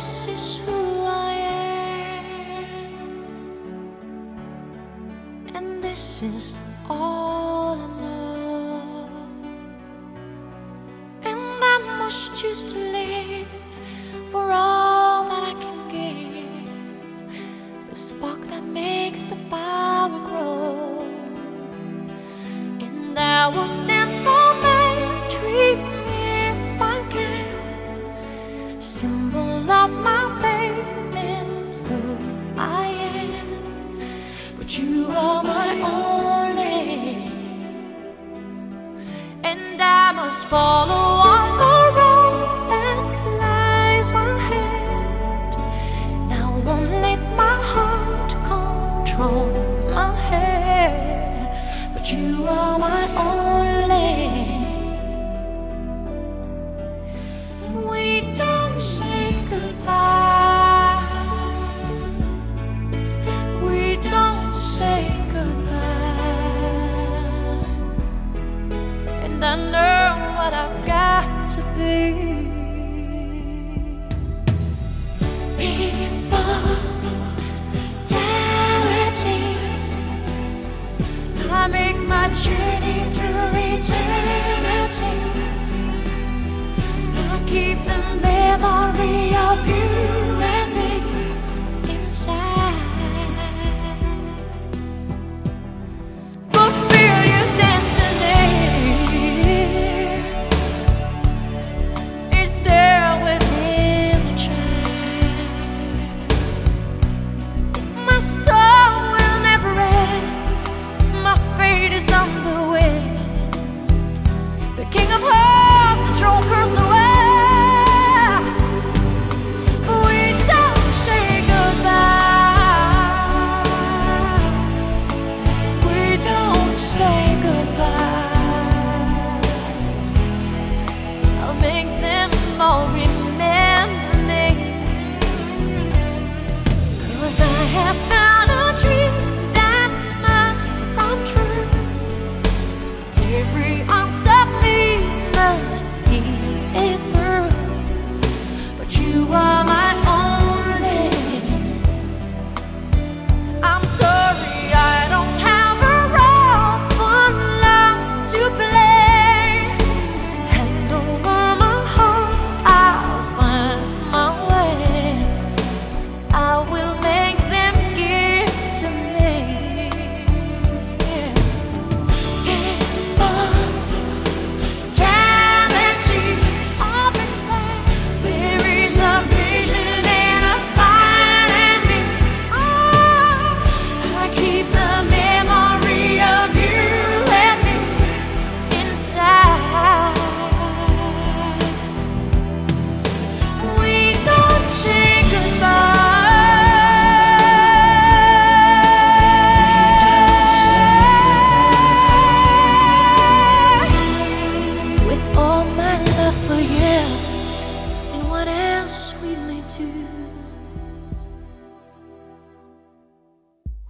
this is who I am, and this is all I know. And I must choose to live for all that I can give, the spark that makes the power grow. And I will stand symbol of my faith in who I am. But you are my only, and I must follow on the road that lies ahead. Now won't let my heart control my head. But you are my I know what I've got to be. King of hearts, the troll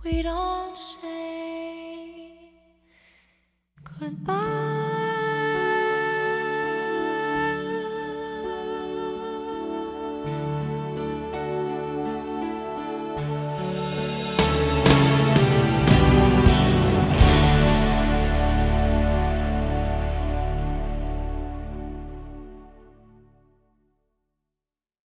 we don't say goodbye.